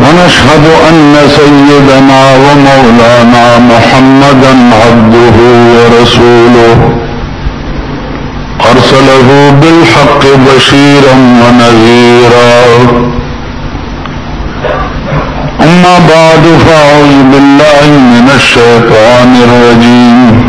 ونشهد أن سيدنا ومولانا محمدا عبده ورسوله أرسله بالحق بشيرا ونذيرا أما بعد فأعوذ بالله من الشيطان الرجيم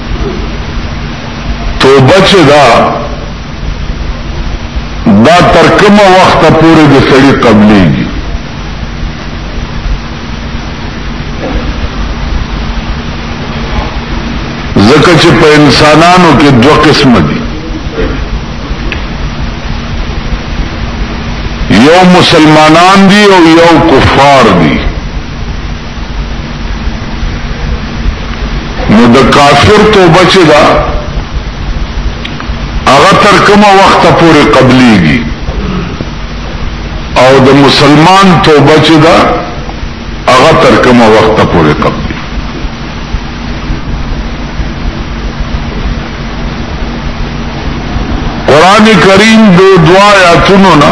توبه چې دا دا تر کومه وخته پورې د سړي قبلېږي ځکه چې په انسانانو کې دوه قسمه دي یو مسلمانان دي او یو کفار دي نو د کافر توبه چې دا هغه تر کومه وخت پورې قبليږي او د مسلمان توبه چې دا هغه تر کومه وخت پورې قبليږي قران کریم دو دعا آیاتونو نه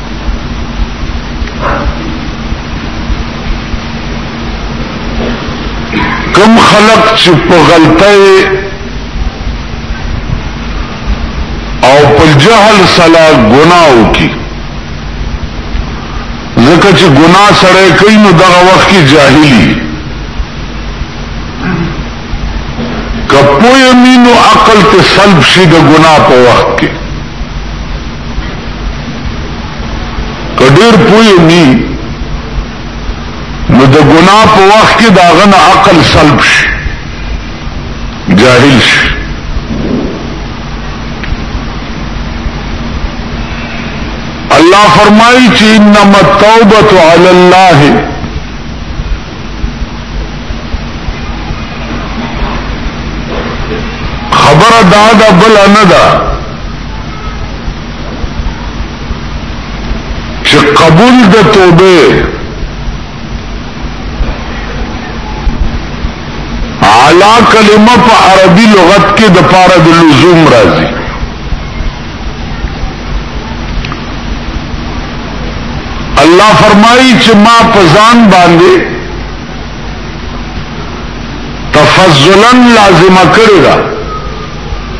کم خلق چې په غلطه او په جهل سلا ګناو کی ځکه چې ګنا سره کوي نو دغه وخت کې جاهلی کپوی مینو عقل ته سلب شي د ګنا په وخت کې کډیر پوی نی نو د ګناه په وخت کې دا غنه عقل سلب شي جاهل شي الله فرمایي چې انما التوبه علی الله خبره دا ده بل نه ده چې قبول د توبه علا کلمه په عربي لغت کې د پاره د لزوم راځي الله فرمایي چې ما په ځان باندې تفضلا لازمه کړی ده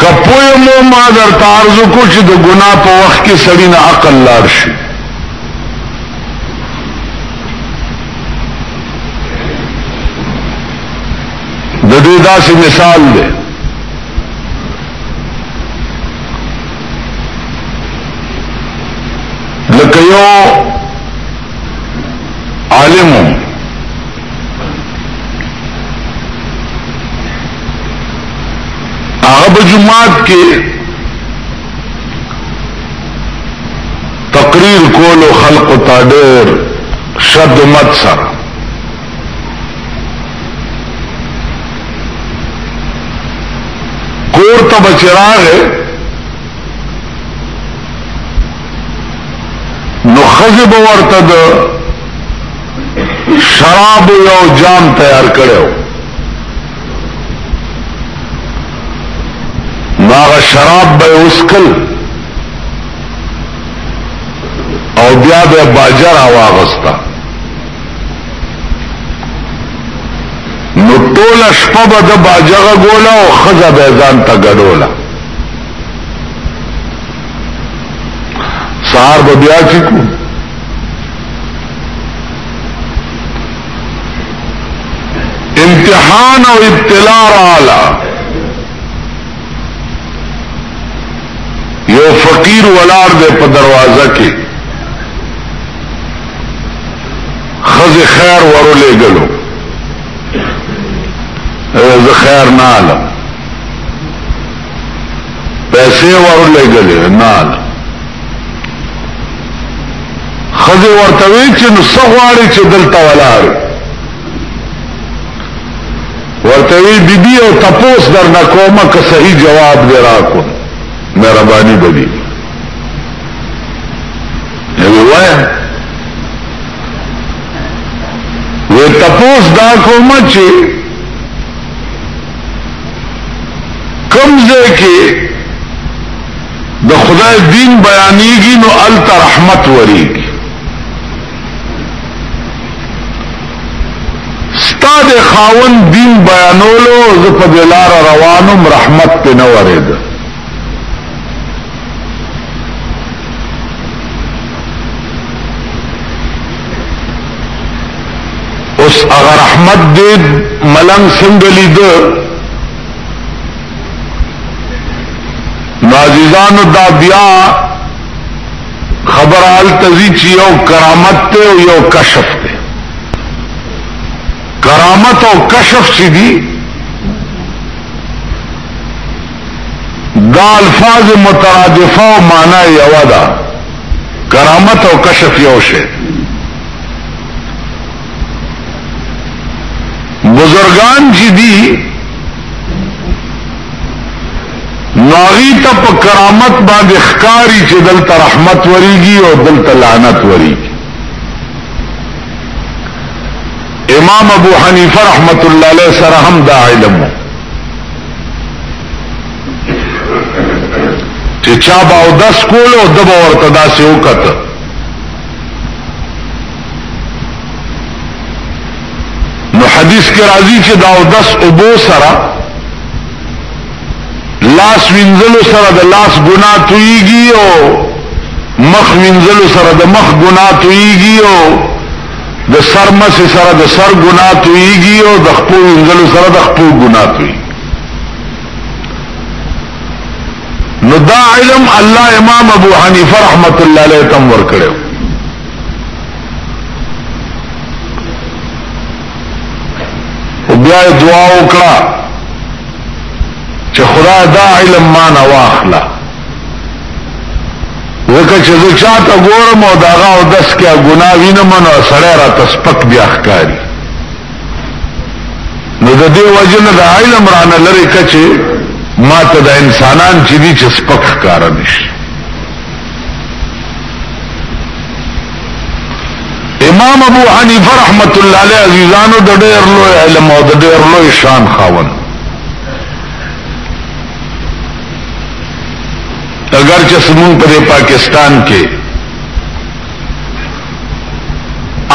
کپوی مو ما در تارزو کو چې د ګنا په وخت کې سړی نه عقل لار شي د دې داسې مثال دی لکه یو عالم هغه په جمعات کې تقریر کولو خلق ته ډېر شد مت سره کور ته بچراغ نو خزب ورته د شراب یو جام تیار کړو ناغه شراب به وسکل او بیا به باجر واغستا نو ټول شپه به د باجغه ګولا او خزه به ځان ته ګډولا سار به بیا چې کو امتحان او ابتلا رااله یو فقیر ولار دے په دروازه کې خز خیر ورولې غلو زه خیر نه علم پیسې ورولې غلې نه علم خزه ورته وی چې نو سغواړي چې دلته ولاړ ورته وی بیبي او تپوس در نه کومه که صحیح جواب دی راکو مهرباني بدی نو وای و تپوس دا کومه چې کمزه کې د خدای دین بیانېږي نو الته رحمت ورېږي ستا د خاون دین بیانولو زه په دې لاره روانم رحمت پې نه ورېده اوس هغه رحمت دې ملنګ څنګه لیده نو عزیزانو دا بیا خبر حال تزی چی یو کرامت تے و یو کشف تے کرامت او کشف چی دی دا الفاظ مترادفه او معنی یو دا کرامت او کشف یو شی بزرگان چی دی ناغی ته په کرامت باندې ښکاری چې دلته رحمت وریږي او دلته لعنت وریږي امام ابو حنیفه رحمت الله علیه سره هم دا علم چې چا باو دس کولو دبا ورته داسې وکړه نو حدیث کې راځي چې دا او دس اوبو سره لاس وینځلو سره د لاس ګنا تویږي او مخ وینځلو سره د مخ ګنا تویږي او د سر مس سره د سر ګنا تویږي او د خپل وینځلو سره د خپل ګنا تویږي نو دا علم الله امام ابو حنیفه رحمت الله علیه تم ور کړو بیا دعا وکړه چې خدای دا علم ما نه واخلا ځکه چې زه چاته ګورم او داغه او دس کې ګناه وینم نو سړی را تسپک بیا ښکاری نو د دې وجه نه د علم را نه لري کچې ما ته د انسانان چې دي چې سپک ښکار نشي امام ابو حنیفه رحمت الله علیه عزیزانو د ډېر لوی علم او د ډېر لوی شان خاوند اگر چې سمون پر پاکستان کې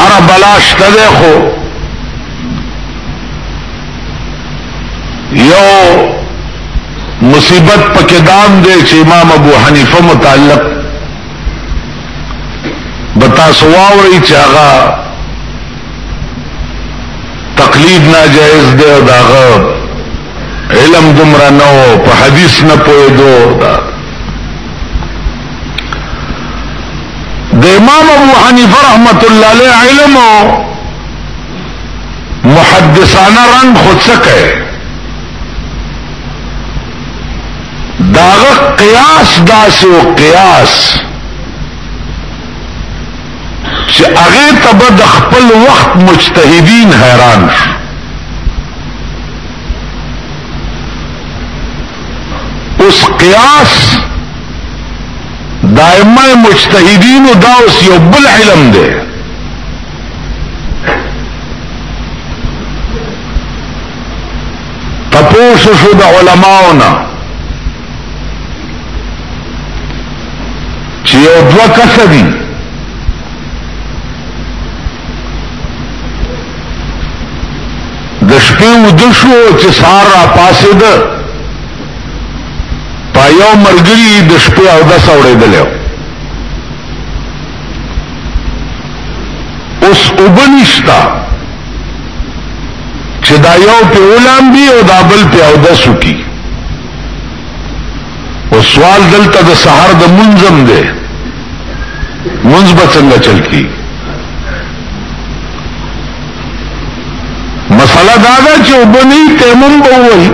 اره بلاش تده خو یو مصیبت پکې دام دی چې امام ابو حنیفه متعلق بتا سواوري چې هغه تقلید ناجائز دی او داغه علم دومره نه و په حدیث نه پوهېدو د امام ابو حنیفه رحمت الله علیه علم محدثانه رنگ خو څکه داغه قیاس داسې او قیاس چې هغه ته به د خپل وخت مجتهدین حیران شي اوس قیاس دائمه مجتهدین دا اوس یو بل علم دی تپوس شو د علماو نه چې یو دوه کس دي د شپې وده شو چې سار را پاسې ده په یو مرګري د شپې او دس اوړېدلی اوس وبنشتا چې دا یو په علم دی او دا بل په او دسو کی او سوال دلته د سحر د منظم دی منځ به څنګه چل کی مسله دا ده چې وبني تیمم به وایي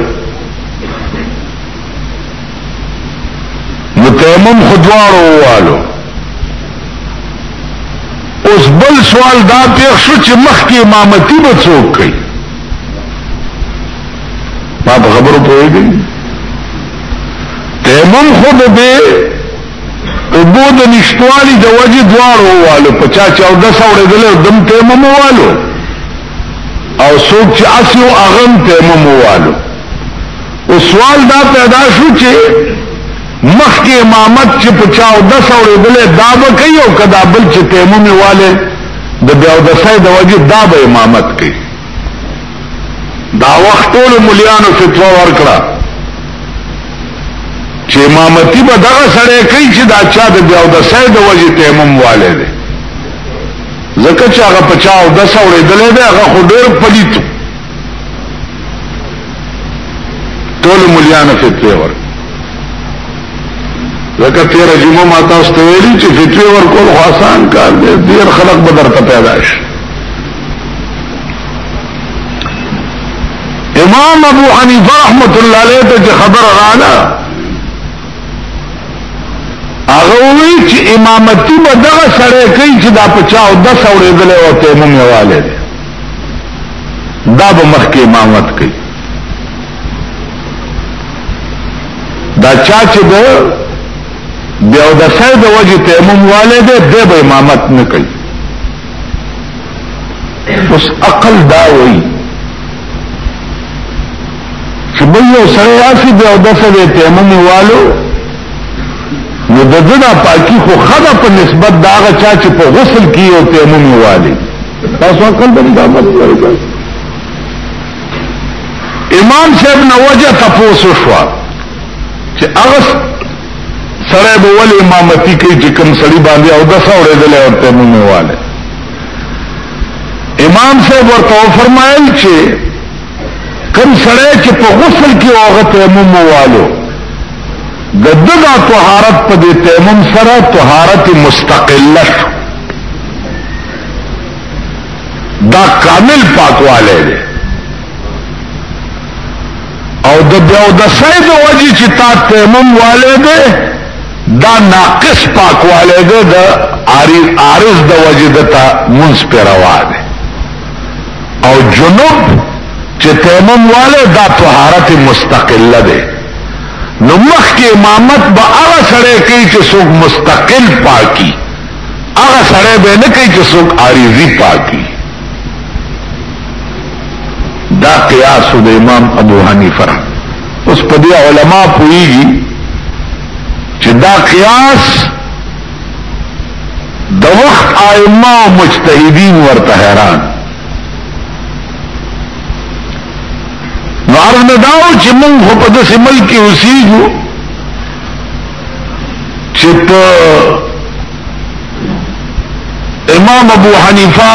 نو تیمم خدوارو والو اوس بل سوال دا پیښ شو چې مخکې امامتي به څوک کوي ما په خبرو پوهېږي تیمم خو د دې اوبو د نشتوالي د وجې دواړو والو په چا چې او دس اورېدل او دم تیمم والو او څوک چې اسی او اغم تیمم والو او سوال دا پیدا شو چې مخکې امامت چې په چا او دس اورېدلې دا به کوي او کدا بل چې تیمومې والے د بیا او دسای د وجه دا به امامت کوي دا وخت ټول مليانو فتوا ورکړه چې امامتي به دغه سره کوي چې دا چا د بیا او دسای د وجه تیموم والے دی ځکه چې هغه په چا او دس اورېدلې ده هغه خو ډېر پلیتو ټول مليانو فتوی ور لکه تیر جمعه ما تاسو ته ویلي چې فتوی ور کول خو آسان کار دی ډیر خلک به درته پیدا شي امام ابو حنیفه رحمت الله علیه ته چې خبر رااله هغه وی چې امامتی به دغه سره کوي چې دا پچاو د سورې دلې او ته مونږ والي دا به مخ کې امامت کوي دا چا چې د بیا د سید وجه تیمم والے دی دی به امامت نه کوي اوس عقل دا وایي چې بل یو سره راسي بیا د سید تیمم والو نو د دنا پاکی خو خدا په نسبت دا غا چا چې په غسل کې او تیمم والي تاسو عقل باندې دا مت ورکړئ امام صاحب نو وجه تاسو شو چې هغه سره به ول امامتي کوي چې کوم سړي باندې او د څوړې دلې او ته مونږ واله امام صاحب ورته فرمایل چې کوم سړی چې په غسل کې هغه ته مونږ والو د دغه طهارت په دې تیمم سره طهارت مستقله شو دا کامل پاکواله دی او د بیا د سید وجه چې تا تیمم والے دی دا ناقص پاکواله دی د عارض د وجه د تا منځ پر روا دی او جنوب چې تیمم والے دا طهارت مستقله دی نو مخکې امامت به هغه سره کوي چې څوک مستقل پاکي هغه سره به نه کوي چې څوک عارضی پاکي دا قیاس د امام ابو حنیفه اوس په دې علما پوېږي چې دا قیاس د وخت ائمه او مجتهدین ورته حیران نو ارنه داو چې موږ په داسې ملک کې اوسېږو چې په امام ابو حنیفه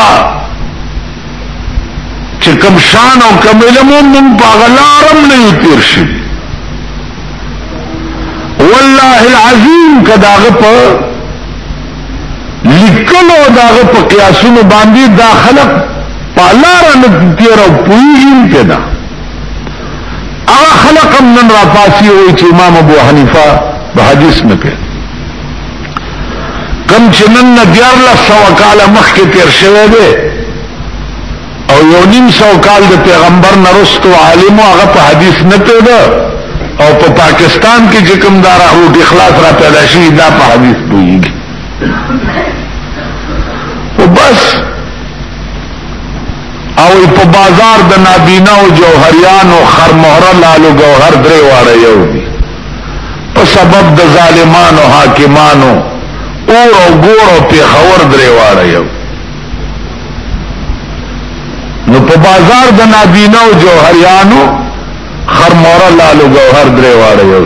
چې کم شان او کم علم مون په غلارم نه تیر شي والله العظیم کداغه په لیکلو داغه په قیاسونو باندې دا خلق پالار نه تیر او پوی پیدا هغه خلق هم نن را پاسی وای چې امام ابو حنیفه به حدیث نه کوي کم چې نن نه دیار له سو کال مخکې تیر شوی دی او یو نیم سو کال د پیغمبر نرستو عالم هغه په حدیث نه پیدا او په پا پاکستان کې چې کوم دار او د اخلاص را پیدا شي دا په حدیث پوهیږي او بس او په بازار د نابینا او جوهریانو خرمهره لالو گوهر درې واړه یو دي په سبب د ظالمانو حاکمانو اور او ګور او پیښور درې واړه یو نو په بازار د نابینا او جوهریانو خرمهره لالو گوهر درې واړه یو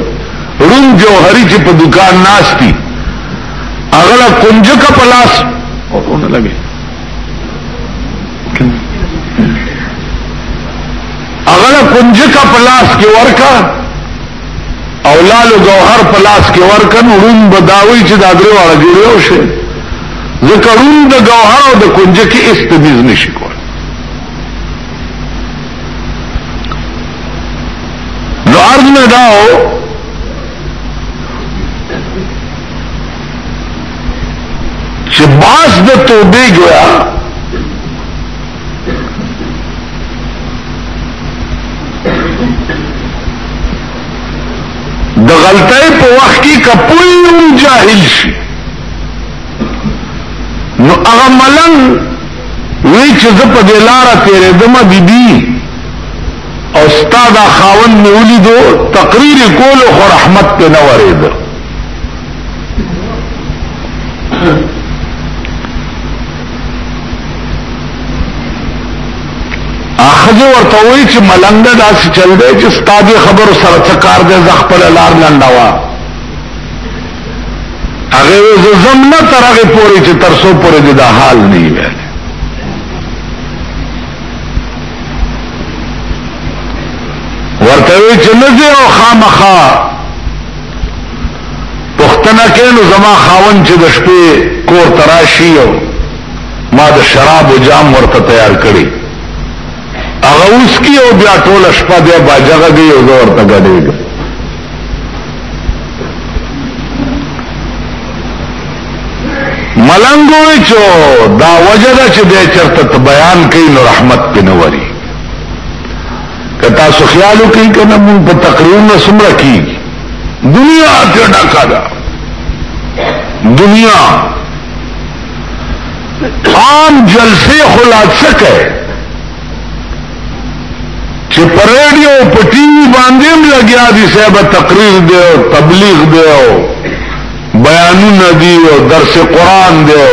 روم جوهری چې په دکان ناشتي اغلا کنجکه پلاس اور نه لګي اغلا کنجکا پلاس کې ورکا او لالو گوهر پلاس کې ورکا نو روم بداوی چې دا درې واړه جوړیو شي ځکه روم د گوهر او د کنجکې استمیز نشي کول نو عرض مې داو چې باز د توبې ګویا د غلطۍ په وخت کې کپوی هم جاهل شي نو هغه ملنګ وی چې زه په دې لاره تېرېدم دي دي او ستا دا خاون مې ولیدو تقریر کولو خو رحمت پې نه ورېده اخذ ورته وی چې ملنګ داسې چل دی چې استاد خبر سره څه کار دی زه خپل لار لنډوا هغه زم نه تر هغه پوری چې تر سو پوری د حال نه وي ورته وی چې نه زه او خامخا پښتنه کینو زما خاون چې د شپې کور تراشي او ما د شراب او جام ورته تیار کړی هغه اوس کی او بیا ټول شپه بیا باجغه دی او زور ته غړېږي ملنګوي چو دا وجه ده چې د چرته بیان کوي نو رحمت پنوري که تاسو خیال وکړئ کنه مونږ په تقریرونو سمره کی دنیا ته ډکا ده دنیا عام جلسه خلاصه کوي چې پر رادیو په ټي وي باندې هم لګیا دي صاحب تقریر دی او تبلیغ دی او بیانونه دی او درس قران دی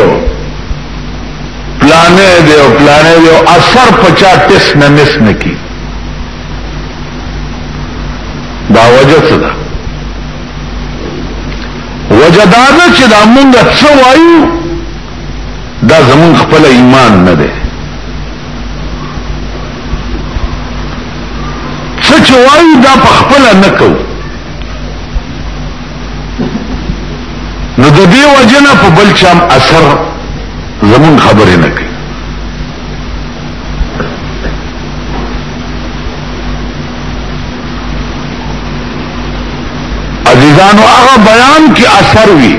پلانه دی او پلانه دی او اثر پچا ټس نه مس نه کی دا وجه څه ده وجه دا ده چې دا مونږ څه وایو دا زمون خپل ایمان نه دی څه چې وایو دا په خپل نه کوو نو د دې وجنه په بل چام اثر زمون خبرې نه کوي عزیزانو هغه بیان کې اثر وی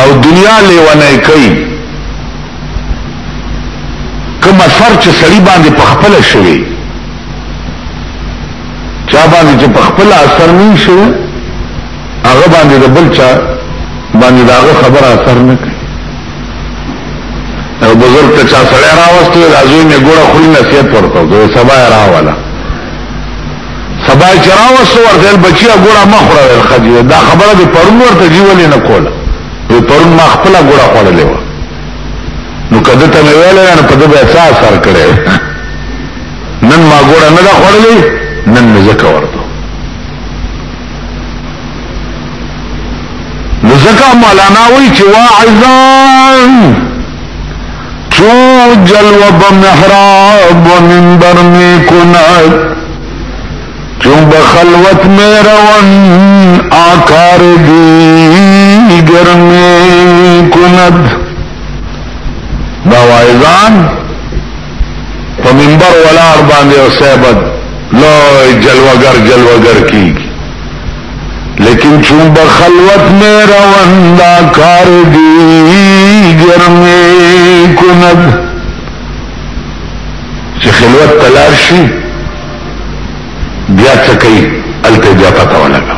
او دنیا لیونه کوي کوم اثر چې سړي باندې په خپل شوی چا باندې چې په خپل اثر نه شي هغه باندې د بل چا باندې داغه خبره اثر نه کوي او بزرگ ته چا سره راوستي راځي نه ګوره خو نصیحت ورته دوی سبا راواله سبا چې راوستو ورته بچي ګوره ما خو راول خدي دا خبره به پرون ورته جیولې نه کوله به پرون ما خپل ګوره خړلې و نو کده ته ویل نه په دې احساس سر کړې نن ما ګوره نه دا خوړلې نن مې زکه ورته نو زکه مولانا وی چې واعظان چو جلوه بمحراب و منبر می کند چون بخلوت می روان آکار دیگر می کند دا واعظان په منبر ولار باندې او صاحب لوی جلوګر جلوګر کیږي لیکن چون به خلوت میں رواندا کار دی گرمی کند چې خلوت تلار شي بیا څه کوي الته بیا پتا ولګا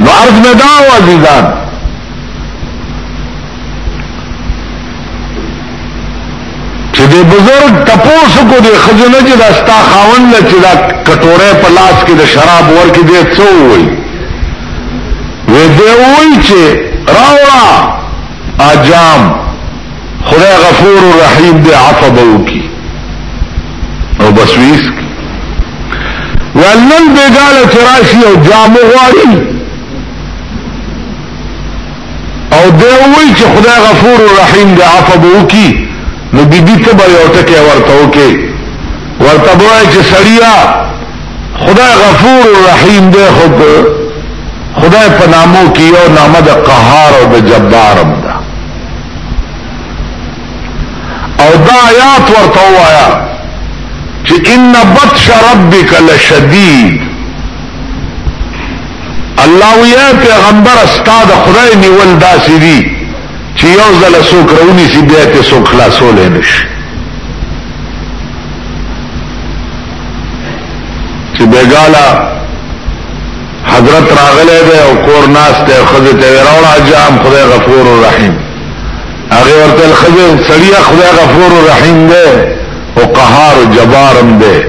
نو عرض مداو عزیزان چې د بزرګ تپوس کو د خزنه چې دا ستا خاون له چې دا کټوره په لاس کې د شراب ورکې دی څو وای وې دی وای چې راوړه اجام خدای غفور رحیم دې عفو به وکي او بس ویس ولن بیګاله چراشی او جامو غواړي او دی وایي چې خدای غفور الرحیم دی عفو به وکړي نو بي بي ته به یو ټکی ورته وکړي ورته به وایي چې سړیا خدای غفور الرحیم دی خو خدای په نامو کې یو نامه د قهار او د جبارم ده او دا آیات ورته وایا چې ان بطش ربک لشدید الله ویا پیغمبر استاد خدای نیول داسې دي چې یو ځل څوک رونی سي بیا ته څوک خلاصول نه شي چې بیګالا حضرت راغله ده او کور ناس ته خزه ته راوړه جام خدای غفور الرحیم هغه ورته خزه سړی خدای غفور الرحیم ده او قهار جبارم ده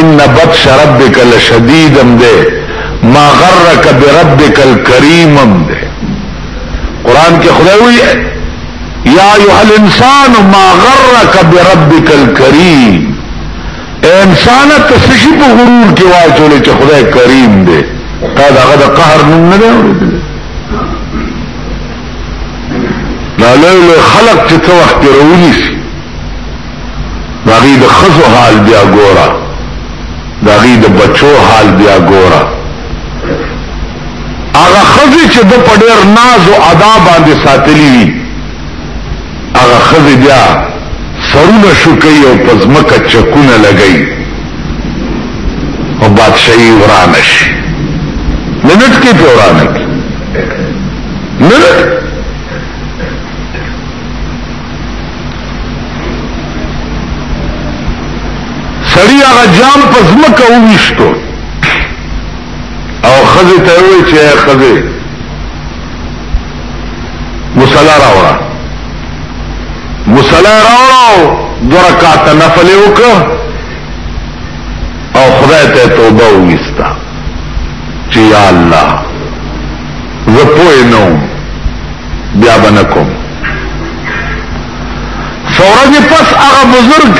ان بطش ربک لشدید هم دی ما غرک بربک الکریم هم دی قرآن کې خدای وی یا ایوه الانسان ما غرک بربک الکریم اے انسان ته سشي په غرور کې واچول چې خدای کریم دی تا داغه د قهر نوم نه دی دا لوی خلق چې څو وخت روونی شي داغي د خزو حال بیا ګورا داغي د بچو حال بیا ګورا هغه خزي چې د پډیر ناز او ادا باندې ساتلی وي هغه خزي بیا سرونه شوکي او پزمکه چکونه لګي او بادشاہي ورانه شي منټ کې په ورانه کې منټ سړی هغه جام په ځمکه وویشتو او خزه ته وی چې خزه مصلا راوړه مصلا راوړه دو رکعات نفل وکړه او خدای ته توبه وستا چې یا الله زه پوه نه وم بیا به نه کوم څورځې پس هغه بزرګ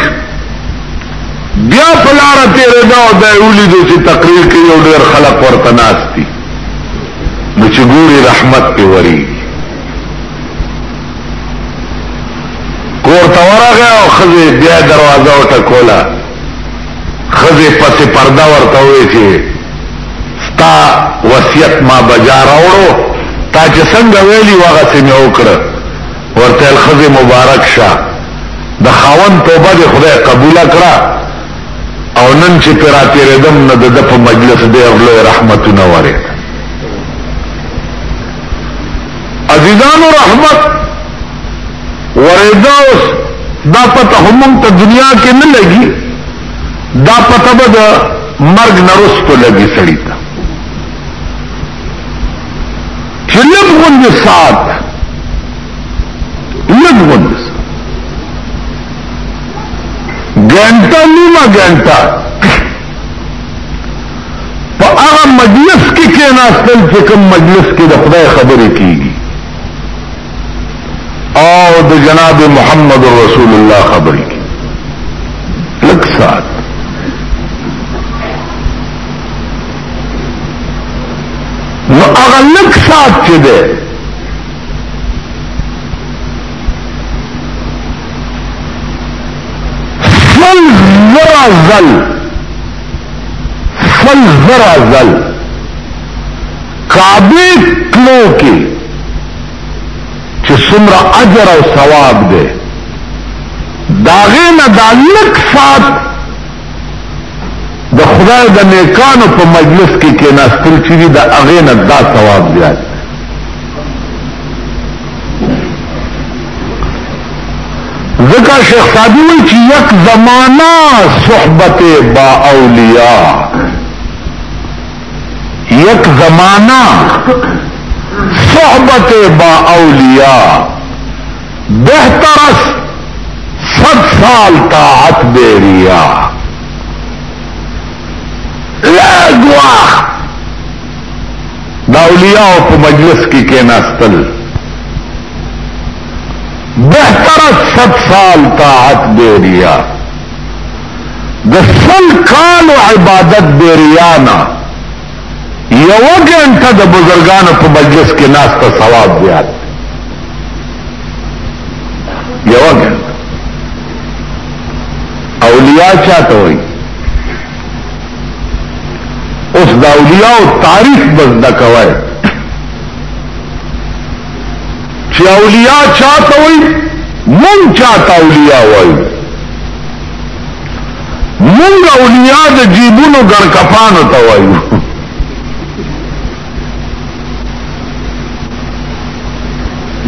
بیا په لاره تېرېده او دی ولیدو چې تقریر کې یو ډېر خلک ورته ناست دي نو چې ګوري رحمت پې ورېږي کور ته ورغی او ښځې بیا دروازه وټکوله خزه پس پرده ورته وې چې ستا وصیت ما بجا راوړو تا چې څنګه ویلی وغه سمې وکړه ورته الخزه مبارک شه د خاون توبه د خدای قبول کړه او نن چې پر اتیردم نه د په مجلس دی غلو رحمتونه وره عزیزانو رحمت ورېده اوس دا پته هم ته دنیا کې نه لګي دا پته به د مرګ نرستو لګي سړی ته چې لږ غوندې سات لږ غوندې ګنټه نیمه ګنټه په هغه مجلس کې کېناستل چې کوم مجلس کې د خدای خبرې کیږي او د جناب محمد رسول الله خبرې کی لک سات نو هغه لک سات چې ده فل زرا زل فل زرا زل کابه کلو کې چې څومره اجر او ثواب دی داغه نه دا لک سات د خدای د نیکانو په مجلس کې کې ناستل چې د اغه نه دا ثواب زیات ځکه شیخ صادی وی چې یک زمانہ صحبت با اولیاء یک زمانہ صحبت با اولیاء بہتر اس صد سال طاعت بیریا لگ وقت دا اولیاء په مجلس کې کېناستل بہتر صد سال طاعت دے دیا د سل کالو عبادت بې ریا نه یوه ګنټه د بزرګانو په مجلس کې ناسته ثواب زیات یوه ګنټه اولیاء چا ته وایي اوس د اولیاء تعریف به زده کوی چې اولیاء چا ته وایي مونږ چا ته اولیاء وایو مونږ اولیاء د جیبونو ګړ کپانو ته وایو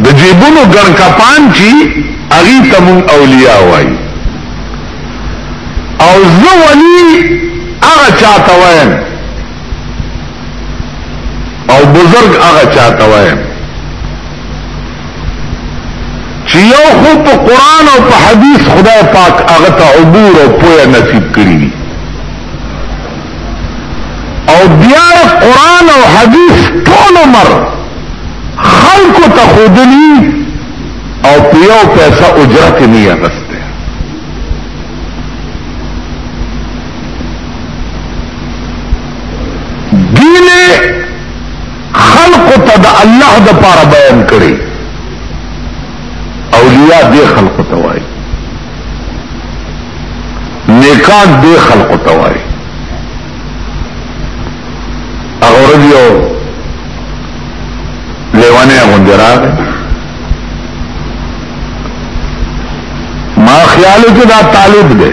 د جیبونو ګړ کپان چې هغه ته مونږ اولیاء وایو او زه ولی هغه چاته وایم او بزرگ هغه چاته وایم چې یو خو په قران او په حدیث خدای پاک هغه ته عبور او پوهه نصیب کړی دي او بیا قران او حدیث ټول عمر خلق ته خودلی او په یو پیسې اجرت نه یغسته دینه خلق ته د الله د پاره بیان کړي اولیاء دې خلق ته وایي نیکان دې خلق ته وایي هغه ورځ یو لیوانه غونډه راغی ما خیال کې دا طالب دی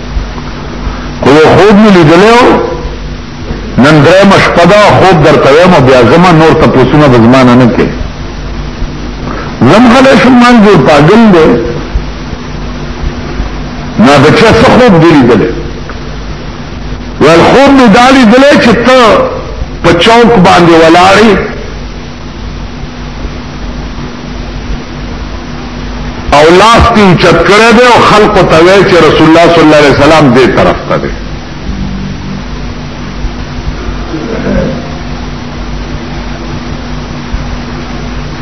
خو یو خوب مې لیدلی و نن درېیمه شپه ده خوب درته وایم بیا ځم نور تپوسونه به زما نه نه کوي زم غلی شم مان جوړ پاګل دی ما د چا څه خوب دی لیدلی ویل خوب مې دا لیدلی چې ته په چوک باندې ولاړې او لاس تی اوچت کړی دی او خلقو ته وایي چې رسول الله صلی الله علیه وسلم دې طرف ته دی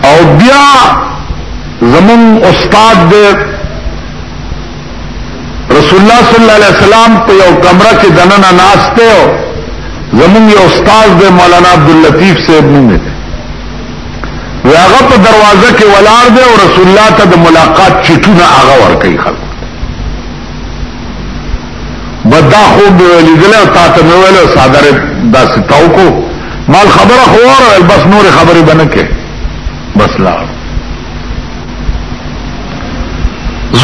او بیا زمون استاد دې رسول الله صلی الله علیه وسلم په یو کمره کې دننه ناشته او زمون یو استاد د مولانا عبد اللطیف صاحب نوم دی هغه په دروازه کې ولاړ دی او رسول الله ته د ملاقات چټونه هغه ور کوي خلک بدا خو به ولیدل او تا ته ویل صادره داسې تاو کو مال خبره خو اور بس نور خبره بنه کې بس لاړ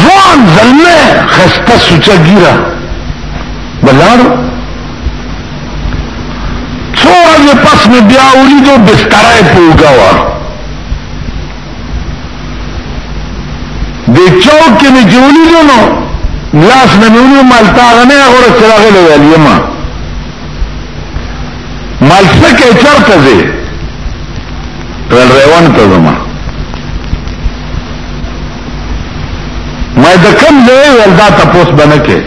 ځوان زلمه خسته سوچا ګیرا بلاړ څو ورځې پس مې بیا ولیدو بستره پوګا وا د چوک کې مې جوړیدو نو لاس مې نیولو مال تاغه نه غوړه چراغ لوي یما مال څه کې چرته دی ټول روان ته زما ما د کوم ځای ولدا تاسو باندې کې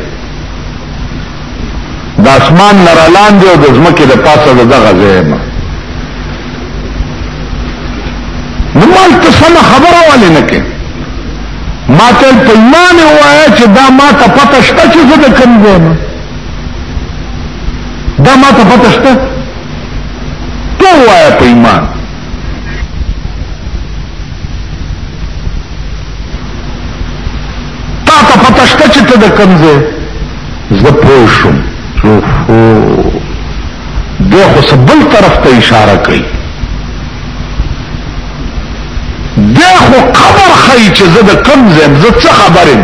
د اسمان نرالان دی او د زمکه د پاسه دغه ځای ما نو ما ته سم خبره ولې نه کې ما ته په ایمان وایا چې دا ما ته پته شته چې زه د کوم ځای ما دا ما ته پته شته تو وایا په ایمان تا ته پته شته چې ته د کوم ځای زه پوه شوم دی خو څه بل طرف ته اشاره کوي دی خو قبر ښایي چې زه د کوم ځای زه څه خبر یم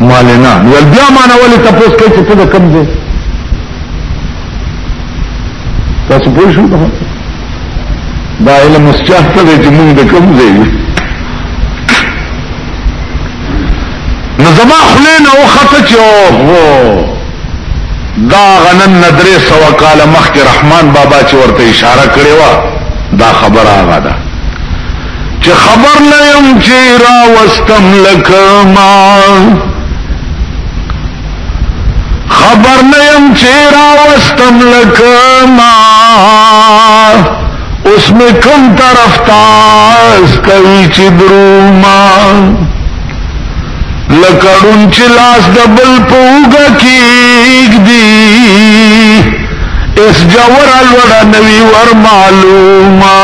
مالنا نو بیا معنا ولې تاسو کې چې څه کم دي تاسو پوه شئ دا علم مسجد ته چې موږ د کم دي نو زما خلې نه وخته چې اوه دا غنن ندرې سوا کال مخکې رحمان بابا چې ورته اشاره کړې و دا خبره هغه ده چې خبر نه يم چې را وستم لکه ما خبر نه يم چې را وستم لکه ما اوس مې کوم طرف تاس کوي چې دروما لکړون چې لاس د بل په وګه کېږدي اس جوړ لوړه نوي ور معلومه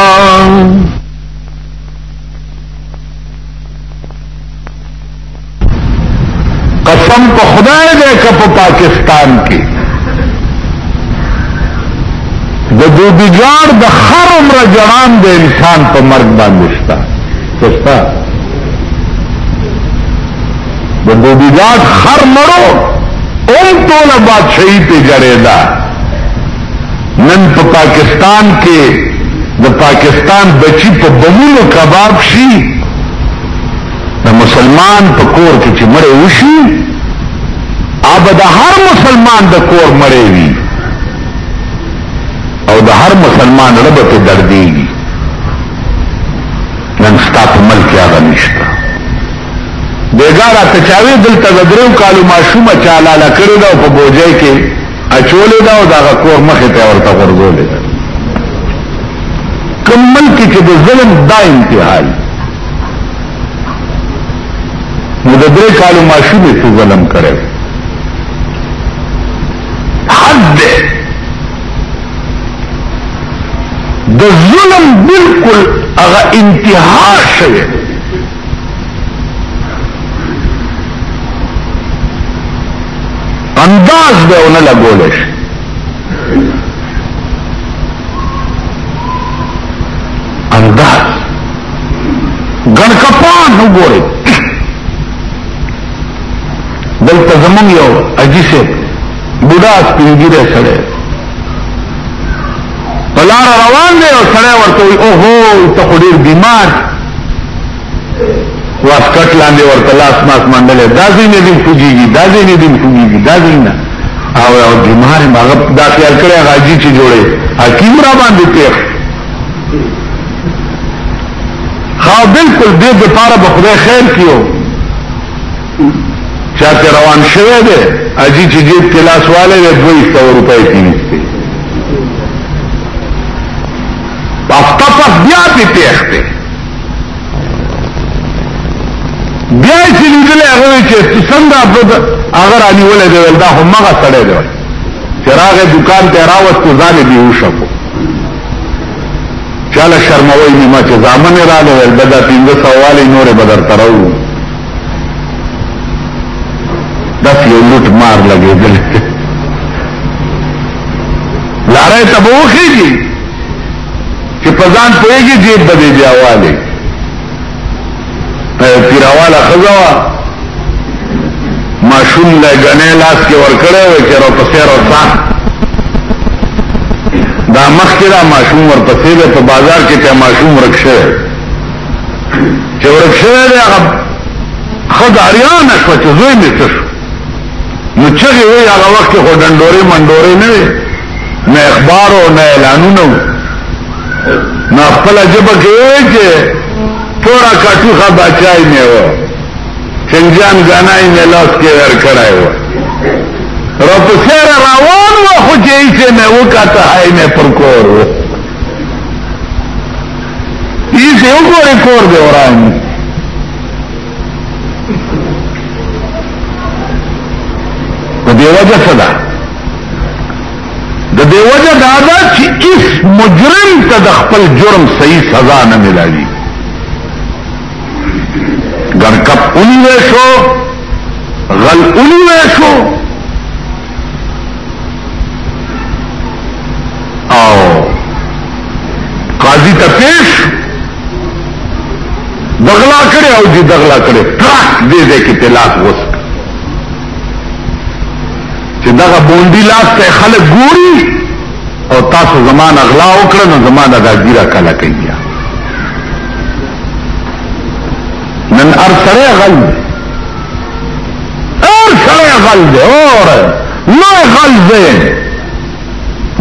قسم په خدای دې که په پاکستان کې د دوبګار د خرم را جړان د انسان په مرګ باندې شته سستا د بوډیګارد خر مړو اون ټوله بادشاہي په جړې ده نن په پاکستان کې د پاکستان بچی په بمونو کباب شي د مسلمان په کور کې چې مړ وشي اب د هر مسلمان د کور مړ وي او د هر مسلمان رب ته درديږي نن ستا په ملک کې هغه نشته بیګاره ته چاوي دلته د درو کالو ماشومه چالاله کړی دا په بوجای کې اچولې دا او دا کور مخې ته ورته ورغولې کوم ملک کې د ظلم دا انتهای نو د درې کالو ماشومې څه ظلم کړی حد ده د ظلم بالکل هغه انتها شوه انداز به ونه لګول شي انداز ګڼ کپان وګورئ دلته زمون یو اجی سے بوډا سپینګیره سره بلار روان دی او سره ورته وي او هو ته خډیر بیمار واسکټ لاندې ورته لاس ماس منډل دا ځینې دین کوجیږي دا ځینې دین کوجیږي دا ځینې او او بیمار هغه دا خیال کړی هغه اجی چې جوړي حکیم را باندې پیښ ها بالکل دې د پاره به خدای خیر کیو چا ته روان شوه دې اجي چې جیب کې لاس والے دې 200 روپۍ کینسته پخته پس بیا په تخته بیا چې لیدل هغه چې څنګه په هغه را نیول دی دا هم هغه سره دی چې راغه دکان ته راوست ځان دی وشکو چاله شرموي نیمه چې ځامن را لول بدا پینځه سوالې نورې بدر ترو داس یو لوټ مار لګېدل لارې ته بوخېږي چې په ځان پوهېږي جیب به دې بیا والي پیراواله خزوا ماشوم له غنې لاس کې ورکړې و چې را پسې راځه دا مخ کې دا ماشوم ورپسې ده په بازار کې ته ماشوم ورکشه چې ورکشه ده هغه خداریان شو چې زوی مې څه نو چې وی هغه وخت خو ډنډوري منډوري نه نه اخبار او نه اعلانونه نه خپل جبه کې چې تورا کټوخه بچای نه و چنجان غنای نه لاس کې ور کړای و را په سره روان و خو چې یې مې وکاته هاي مې پر کور و یې یو ګورې کور دی ورانه په دې وجه څه ده د دې وجه دا ده چې هیڅ مجرم ته د خپل جرم صحیح سزا نه ملاوي ګرکپ اونیوې شو غل اونیوې شو او قاضي ته پیش دغلا کړي او دې دغلا کړي ترک دې دې کې تلاش وس چې دا بونډي لاس ته خلک ګوري او تاسو زمانہ غلا وکړه نو زمانہ دا ګیرا کله کوي نن ارسره غل ارسره غل دی اور نو غل دی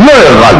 نو غل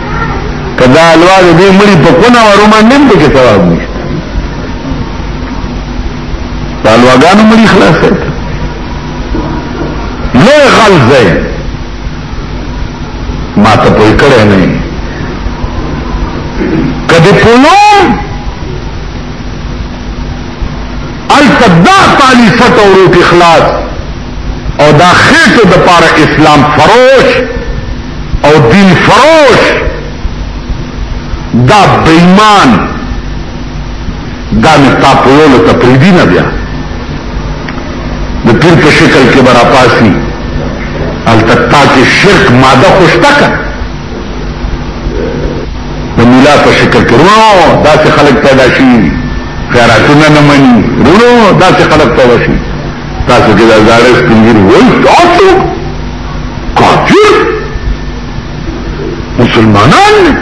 کدا الوا دې مړي په کونه ورو باندې په کې ثواب نشته الواګانو مړي خلاص کړ نو غلط دی ما ته پوي کړه نه کدی پولو الته دا تالیفت او روټ اخلاص او دا خېټو د پاره اسلام فروش او دین فروش دا بېمان دا نه تا په یو لته پریدي نه بیا د پیر په شکل کې برا پاسي الته تا کې شرک ماده خوشته کا د مولا په شکل کې ورو دا څه خلک پیدا شي خیراتونه نه مني ورو داسې خلک پیدا شي تاسو کې دا زاړه سپینګیري وایي تاسو کافر مسلمانان نه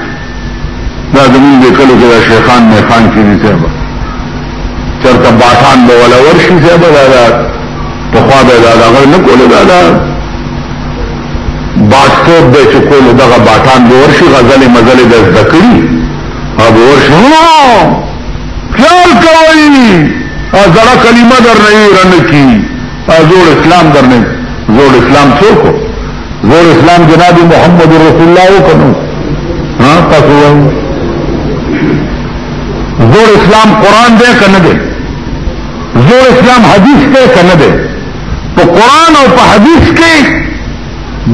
دا زمونږ د کلو کې دا شیخان میخان کې دي صاحب چرته باټان به ولا ورشي صاحب دا دا په خوا به دا دا نه کوله دا دا باټو به چې کوله دغه باټان به ورشي غزل مزل د ذکرې او ورشي خیال کوي زړه کلمه در نه رن کی زور اسلام در نه زور اسلام څوک زور اسلام جناب محمد رسول الله وکنو ها تاسو وایي زور اسلام قران دی کنه دی زور اسلام حدیث دی کنه دی په قران او په حدیث کې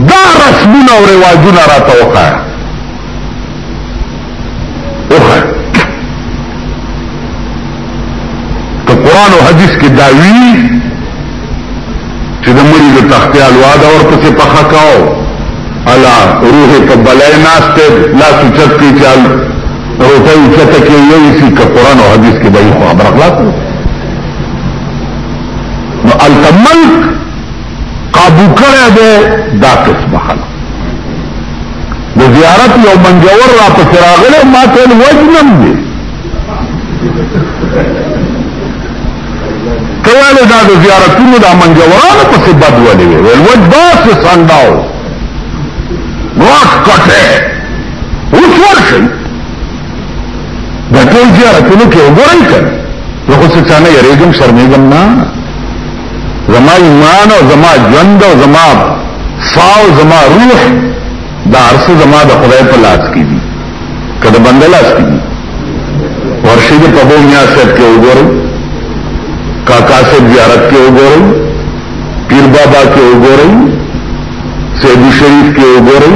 دا رسمونه او رواجونه راته وکړه اوخه که قرآن و حدیث کې داوی چې د مړي د تختیال واده ورپسې پخه کاو الا روح په بلای ناشته لا سوچت کې چل روټه چته کې یو سی که قرآن او حدیث کې به خبر خلاص نو التملک قابو کړی دی دا قسم خلک د زیارت یو منجور را پسې راغلی ما ته ویل وجنم دی ته ویلې دا د زیارتونو دا منجورانو پسې بد ولې وی ویل وج داسې سنډاو واک کټه اوس ورشئ د ټول زیارتونو کې وګورئ که زه خو څه چا نه یېرېږم شرمېږم نه زما ایمان او زما ژوند او زما فاو زما روح دا ارسه زما د خدای په لاس کې دي کله بنده لاس کې دي ورشي په بو میا صاحب کې وګورئ کاکا صاحب زیارت کې وګورئ پیر بابا کې وګورئ سیدی شریف کې وګورئ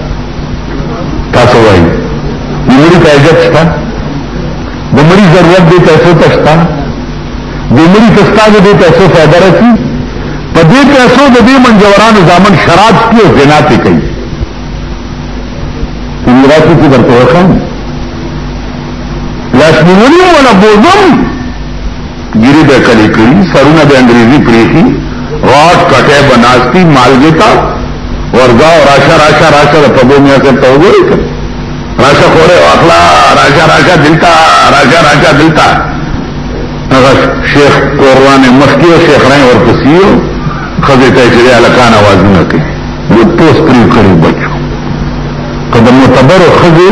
تاسو وایي مړي ته عزت شته د مړي ضرورت دی پیسو ته شته د مړي ته ستاسو دې پیسو فایده رسي په دې پیسو د دې منجورانو ځامن شراب څکي او زنا پې کوي چې میراث کې درته وښایم لاس نیولي ولا بوزم ګیری به کلی کړي سرونه به انګریزي پریخي غاټ کټه بناستی مالګه تا ورځا راشه راشه راشه په دې میا ته توګه راشه خوره واخلا راشه راشه دلتا راشه راشه دلتا هغه شیخ قرآن مخکی او شیخ رنگ ورپسیو خزه ته چې الکان आवाजونه کوي لوټوس پری کړی بچو کله معتبر خزه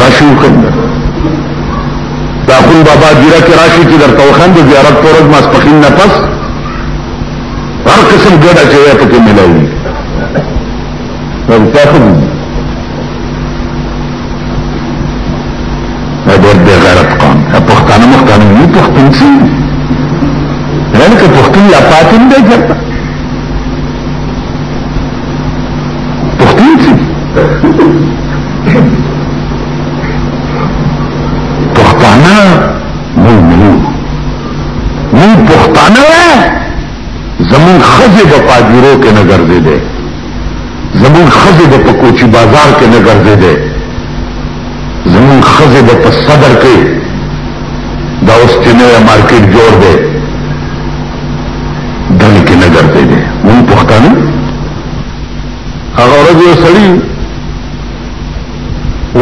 راشي وکړ دا خپل بابا ګیره کې راشي چې درته وخند زیارت پرد ماس پخین نه پس هر قسم ګډه چې په کې ملایي دا تاسو دي دا ډېر بې غیرت قوم دا پښتانه مختانه نه پښتون سي هرکه پښتون لا پاتې نه دی پښتون څه پښتانه مو ملو مو پښتانه زمون خزه په پادیرو کې نه ګرځې ده زمون خزه د پکوچی بازار کې نه ګرځې ده زمون خزه د صدر کې دا اوس چې نوې مارکیټ جوړ دی ډلې کې نه ګرځېدې مونږ پښتانه هغه ورځ یو سړي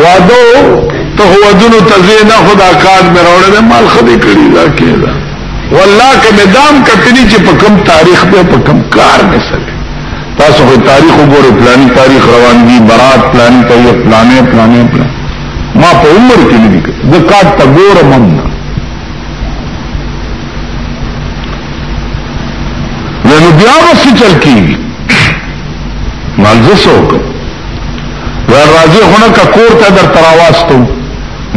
وادو ته ودونو ته زه نه خدا کار مې راوړل مال خدای کړی دا کېده والله که مې دام کتلی چې په کم تاریخ به په کم کار مې سره تاسو خو تاریخ وګورئ پلاني تاریخ روان دي برات پلاني تاریخ پلانې پلانې پلان ما په عمر کې نه دي د کار ته ګورم نه یعنی بیا به څه چل کېږي مالزه څه وکړو ویل راځې خو نه که کور ته درته راواستو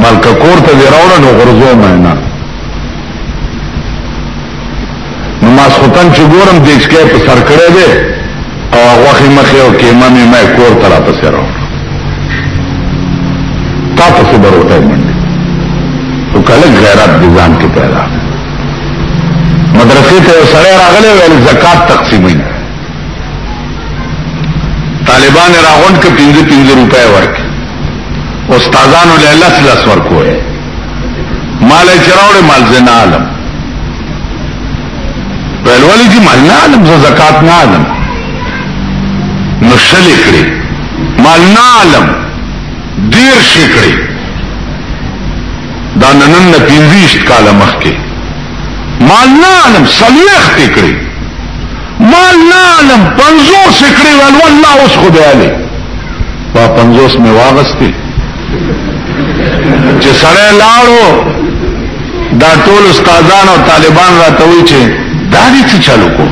مال که کور ته دې راوړه نو غورځوم یې نه نو ماسخوتن چې ګورم دیچکی په سر کړی دی او غوخي مخي او کېما مې ما کور ته را پسې راوړ تا په صبر وته منډه او کله غیرت دي ځان کې پیدا مدرسې ته سره راغله ویل زکات تقسیموي طالبان راغون کې 15 15 روپے ورک استادانو له لس لس ورکوې مال چراوړې مال زنه عالم ویل ولی چې مال نه علم زه زکات نه علم نو شل کړي مال نه علم ډیر شي کړي دا نن نه پینځه کاله مخکې مال نه علم سلیخت کړي ما لا علم پنځوس کړي ول والله اوس خو به علي په پنځوس مې واغستې چې سره لاړو دا ټول استادان او طالبان راته وی چې دا دې څه چالو کو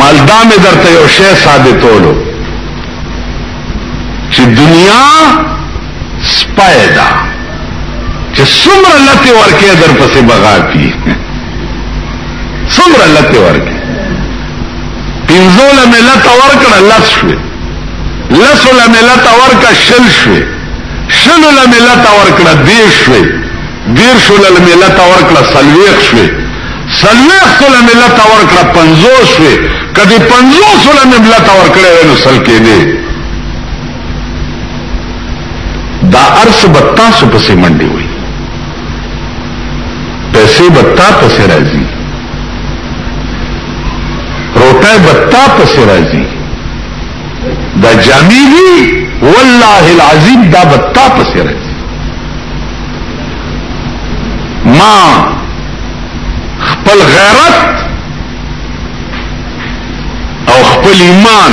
مالدا مې درته یو شی ثابتولو چې دنیا سپایدا چې څومره لته ورکه در پسې بغاتی څومره لته ورکه پینځول ملت ورکړه لس شوې لس له ملت ورکړه شل شوې شل له ملت ورکړه دیر شوې دیر شو له ملت ورکړه سلويخ شوې سلويخ له ملت ورکړه پنځوس شوې کدی پنځوس له ملت ورکړه نو سل کې دی دا ارس به تاسو پسې منډي وي پیسې به تا پسې راځي روټه به تا پسې راځي دا جامې دي والله العظیم دا به تا پسې راځي ما خپل غیرت او خپل ایمان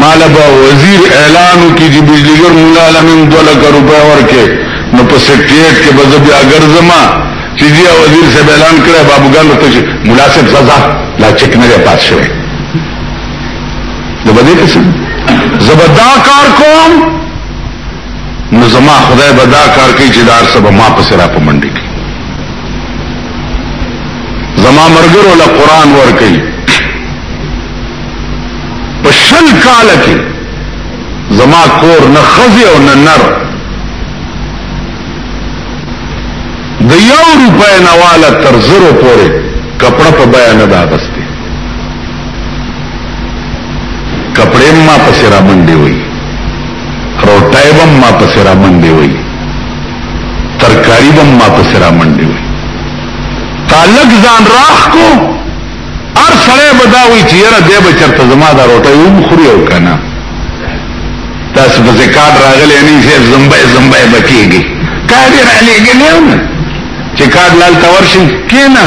مال به وزیر اعلانو کې چې بجلیګر مولا علمین 2 لک روپے ورکې نو په سیکریټریټ کې به زه بیا ګرځم چې دی وزیر صاحب اعلان کړی بابوګان ته چې مولا صاحب سزا لا چک نه پات شوی نو به دې څه زبدا کار کوم نو زما خدای به دا کار کوي چې دا هر څه به ما پسې را په منډې کوي زما مرګرو له قرآن ور کوي په شل کال کې زما کور نه خزي او نه نر د یو روپۍ نواله تر زرو پورې کپړه په بیان نه داغسته کپړې ما پسې را منډې وي روټای بم ما پس را منډې وای ترکاری بم ما پس را منډې وای تا لګ ځان راخ کو ار سره بداوي چې یره دې به چرته زما دا روټه یو مخوري او کنه تاسو په ذکر راغلي نه شي زمبه زمبه بکیږي کار یې را لګلې نه چې کار لال تور شي کینا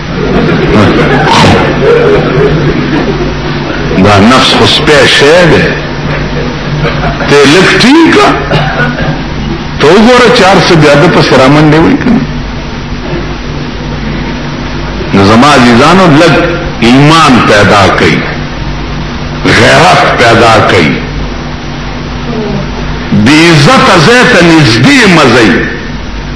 دا نفس خو سپه شی دی ته لک ټینګ ته وګوره چار څه بیا د پس رامن دی وای کنه نو زما عزیزانو لک ایمان پیدا کړي غیرت پیدا کړي بی عزت زیت نزدی مزئی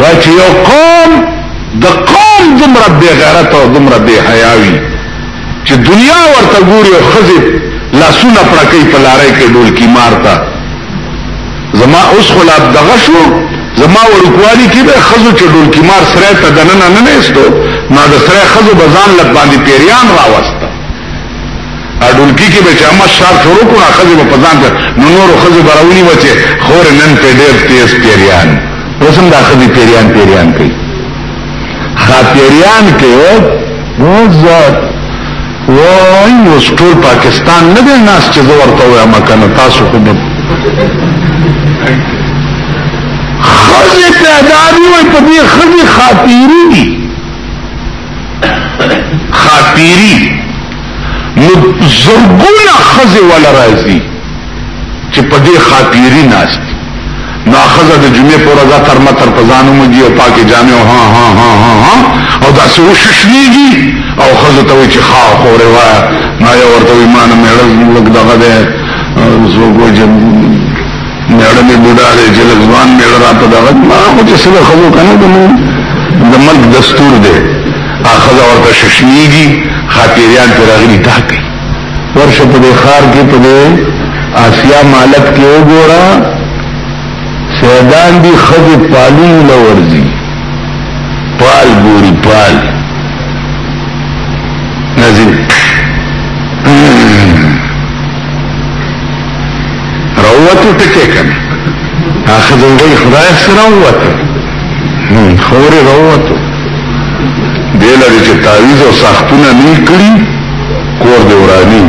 دا چې یو قوم د قوم دومره بې غیرت او دومره بې حیا وي چې دنیا ورته ګوري او ښځې لاسونه پړکۍ په لارۍ کې ډول کی مارته زما اوس خو لا دغه شو زما ورکوالی کې به ښځو چې ډول کی مار سره ته دننه نه نهستو نو د سره ښځو به ځان لږ باندې پیریان راوسته اډولکی کې به چې اما شار شروع کړو خزه په پزان ته نو نور خزه براونی و چې خور نن په ډېر تیز پیریان وسم دا خزه پیریان پیریان کوي خاطریان کې وزات وای اوس ټول پاکستان نه دی ناس چې زه ورته وایم کنه تاسو خو به خزه پیدا دی وای په دې خزه خاطری دي خاطری نو زرګونه خزه ولا راځي چې په دې خاطری ناست نا خزه د جمعې پر ورځ تر ما تر پزانو مګي او پاکي جامع ها ها ها ها ها او دا څه وششلېږي او خزه ته چې خا خو روا ما یو ورته ایمان مې لږ دغه ده زوګو جن میړه می بوډا دی چې لزبان میړه را په دغه ما خو چې سره خبرو کنه د مونږ د ملک دستور دی اخذا ورته ششمیږي خاطریان پر غلی تا کوي ورشه په دې خار کې په دې آسیا مالک کې وګوره سیدان دي خد پالون لورځي پال ګوري پال نازل روت ټکه کنه اخر دې خدای سره ووت خوري روت دې لري چې تعویز او سختونه نه کړی کور دی ورانی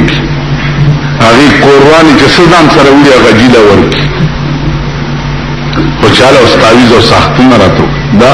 هغه قرباني چې سزان سره وړي هغه جیله ورکی او چاله او تعویز او سختونه راتو دا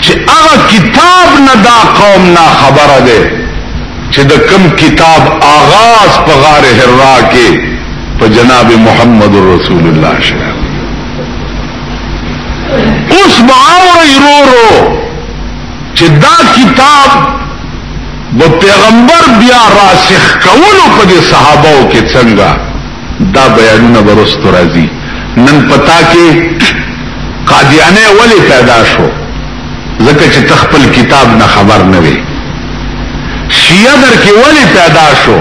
چې هغه کتاب نه دا قوم نا خبره ده چې د کم کتاب آغاز په غار حرا کې په جناب محمد رسول الله شوه اوس باور ایرورو چې دا کتاب د پیغمبر بیا راسخ کولو په صحابه او کې څنګه دا بیانونه برستو راځي نن پتا کې قادیانه ولې پیدا شو ځکه چې تخپل کتاب نه خبر نه وي شیعه در کې ولې پیدا شو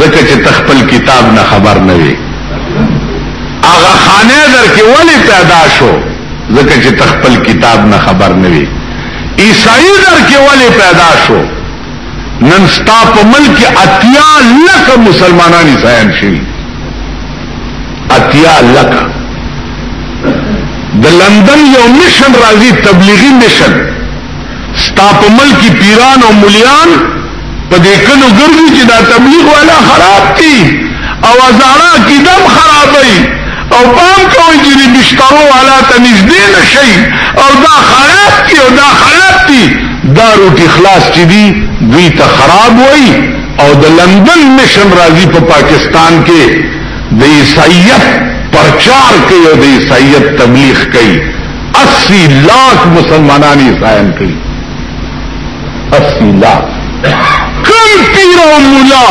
ځکه چې تخپل کتاب نه خبر نه وي هغه خانه در کې ولې پیدا شو ځکه چې تخپل کتاب نه خبر نه وي عیسائی در کې ولې پیدا شو نن ستا په ملک اتیا لک مسلمانان عیسایان شوی اتیا لک د لندن یو مشن راځي تبلیغي مشن ستا په ملک پیران او مليان په دې کلو ګرځي چې دا تبلیغ والا خراب دي او ازاړه کیدم خرابي او پام کوئ چې د بسترو والا ته نږدې نه شئ او دا خراب دي او دا خراب دي دا روټي خلاص چې دي دوی ته خراب وای او د لندن مشن راځي په پاکستان کې د عیسایت پرچار کوي او د عیسایت تبلیغ کوي 80 لاک مسلمانان عیسایان کوي 80 لاک کم پیر او مولا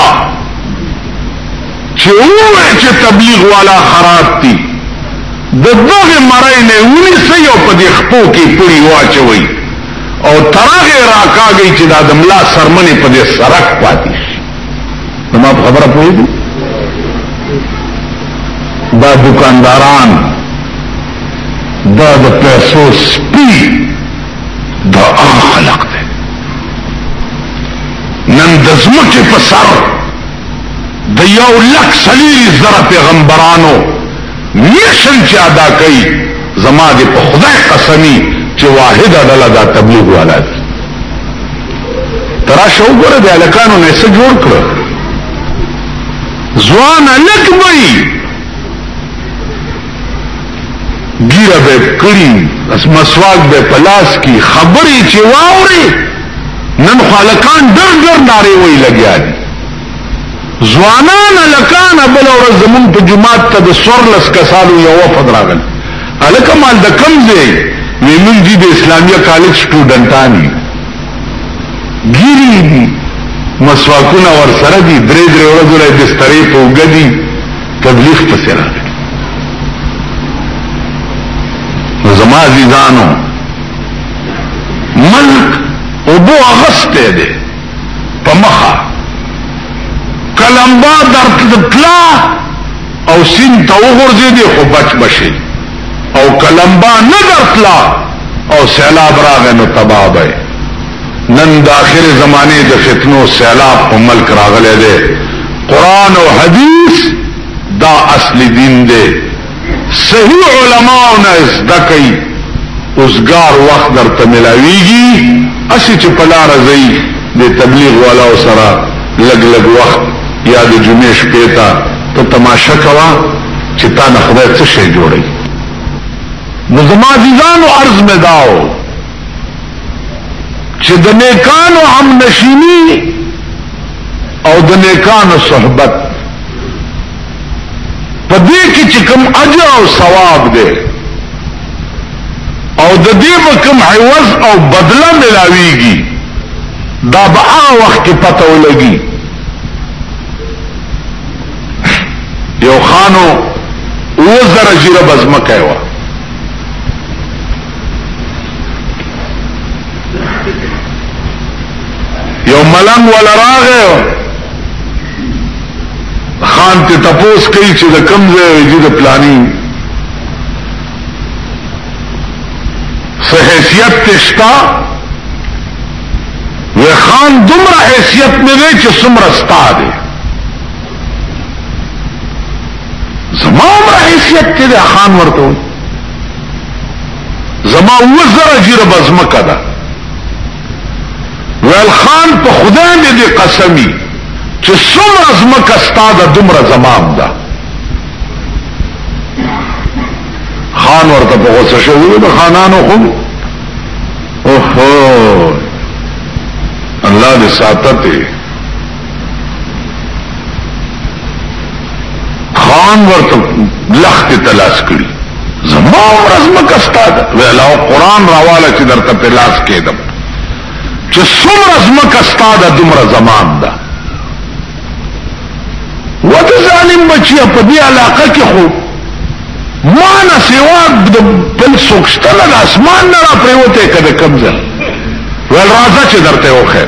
چې ووایي چې تبلیغ والا خراب دي د دغه مرۍ نه ونیسئ او په دې خپو کې پړي واچوئ او تر هغې راکاږئ چې دا د ملا سرمنې په دې سرک پاتې شي زما په خبره پوهېږي دا دکانداران دا د پیسو سپي دا هغه خلق دی نن د ځمکې په سر د یو لک سلیری زره پیغمبرانو میشن چې ادا کوي زما دې په خدای قسمی چې واحد ډله دا تبلیغ والا دي تراشه وګوره د الکانو نه څه جوړ کړ ځوان الک وای ګیره به کړی اس مسواک به پلاس کی خبرې چې واوري نن خلکان ډر ډر ناره وی لګیا دي ځوانان لکان بل ورځ زمون په جماعت ته د سورلس کسانو یو وفد راغل الکه مال د کم ځای وی مونږ دي د اسلامیه کالج سټوډنټان یو ګیری دي مسواکونه ور سره دي درې درې ورځې له بسترې په وګدي تبلیغ ته سره نو زما عزیزانو ملک او بو اغسته ده په مخه کلمبا درته تلا او سین ته وغورځې دي خو بچ بشي او کلمبا نه درتلا او سیلاب راغې نو تباہ به نن د آخر زمانه د فتنو سیلاب په ملک راغلې ده قران او حدیث دا اصل دین دی صحیح علماو نه زده کوي اوسګار وخت درته ملاویږي اسی چې پلار زئی د تبلیغ والا سره لګ لګ وخت یا د جمعې شپې ته ته تماشا کوا چې تا نه خدای څه شي جوړي نو زما عزیزانو عرض مې داو چې د نیکانو هم نشینی او د نیکانو صحبت په دې کې چې کوم اجر او ثواب دی او د دې به کوم عوض او بدله ملاويږي دا به هغه وخت کې پته ولګي یو خانو او زره جیره بزمکه و یو ملنګ ولا راغی خان ته تپوس کوي چې د کم ځای دی د پلاني څه حیثیت تشتا و خان دومره حیثیت نه دی چې څومره ستا دی زما عمره حیثیت ته دی خان ورته زما وزره جیره بزمکه ده ویل خان په خدای مې دې قسمی چې څومره زمکه ستا ده دومره زمام ده خان ورته په غوسه شوی د خانانو خو اوهو الله دې ساتته خان ورته لخت تلاش کړی زما ورځ مکه ستاد ویلا قرآن راواله چې درته په لاس کېدم چې څومره زمکه ستاد دومره زمان ده وته ظالم بچیا په دې علاقه کې خو ما نه سیوا د بل سوکشته له اسمان نه را پریوته کده کمزل ول راځه چې درته وخه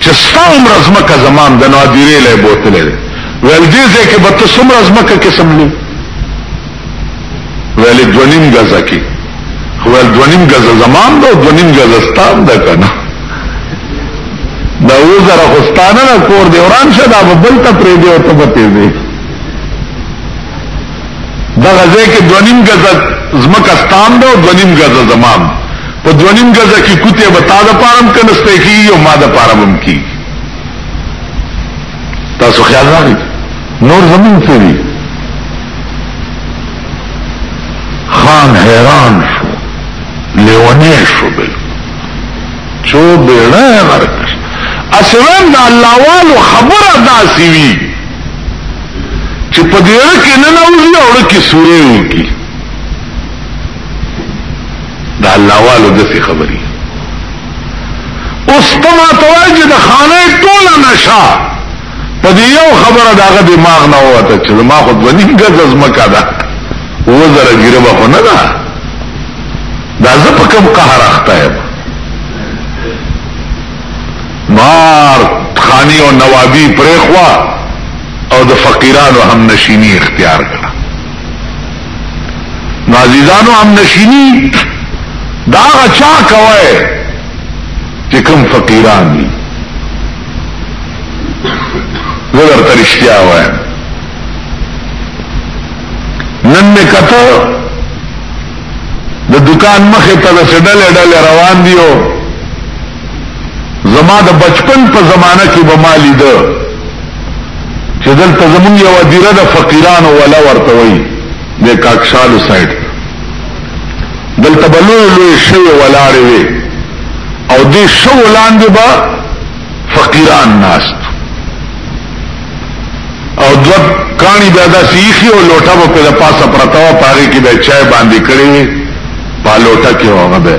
چې ستا عمر ځمکه زمان د نو دیرې لای بوتلې ده ویل دې ځکه به ته څومره ځمکه کې سملې ویل دونیم غزا کې ویل دونیم غزا زمان ده دونیم غزا ستان ده کنه دا وزر خوستانه کور دی وران شه دا بل ته پرې دی او ته به تیزې دا غزه کې دونیم غزه زمکه ستام ده او دونیم غزه زمام په دونیم غزه کې کوته به تا د پارم کنسته کیږي او ما د پارم هم کیږي تاسو خیال راغی نور زمون څه دي خان حیران شو لیونی شو بل چو بیڑا غرق اسوان دا اللہ والو خبر ادا سیوی چې په دې کې نه نوځي او کې سورې وږي دا الله والو د څه خبري اوس ته ما توای چې د خانه ټوله نشا په دې یو خبره داغه دماغ نه وته چې ما خو د نینګه د زمکا ده و زره ګیره به نه ده دا زه په کوم قهر اخته یم مار خانی او نوابی پریخوا او د فقیرانو هم نشینی اختیار کړه نازیزانو هم نشینی دا غچا کوي چې کوم فقیران دي زه درته رښتیا وایم نن مې کته د دکان مخې ته د سډلې ډلې روان دیو زما د بچپن په زمانه کې به ما لیده چې دلته زمونږ یوه دیره د فقیرانو ولا ورته وایي د کاکشالو سایډ دلته به لوی لوی شوې ولاړې وي او دې شو لاندې به فقیران ناست او دو کانی بیا دا سیخی او لوټه به په پاسه پرتاوه پاره کې به چای باندې کړی په لوټه کې هغه به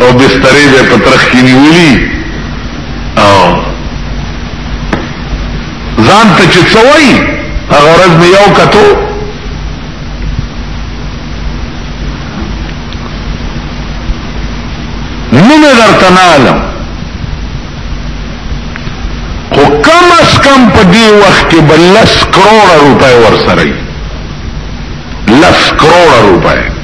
او بسترې به په ترخ کې نیولي او ځان ته چې څه وایي هغه ورځ مې یو کتو نوم درته نه علم خو کم از کم په دې وخت کې به لس کروڑه روپۍ ورسره لس کروڑه روپۍ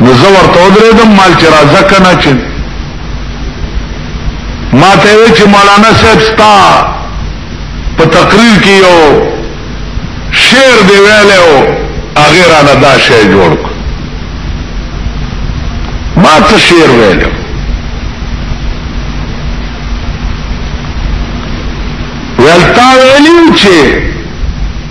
نو زه ورته ودرېدم مال چې راځه که نه چې ما ته وی چې مولانا صاحب ستا په تقریر کې یو شعر دی ویلی او هغې رانه دا شی جوړ کړ ما څه شعر ویلی ویل تا ویلی چې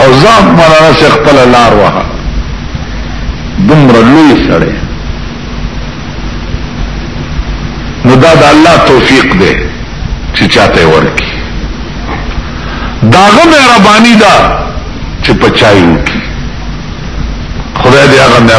او ځان مولانا شیخ خپل لار وه دومره لوی سړی نو دا د الله توفیق دی چې چاته ورکی داغه مهرباني ده چې پچای وکي خدای دې هغه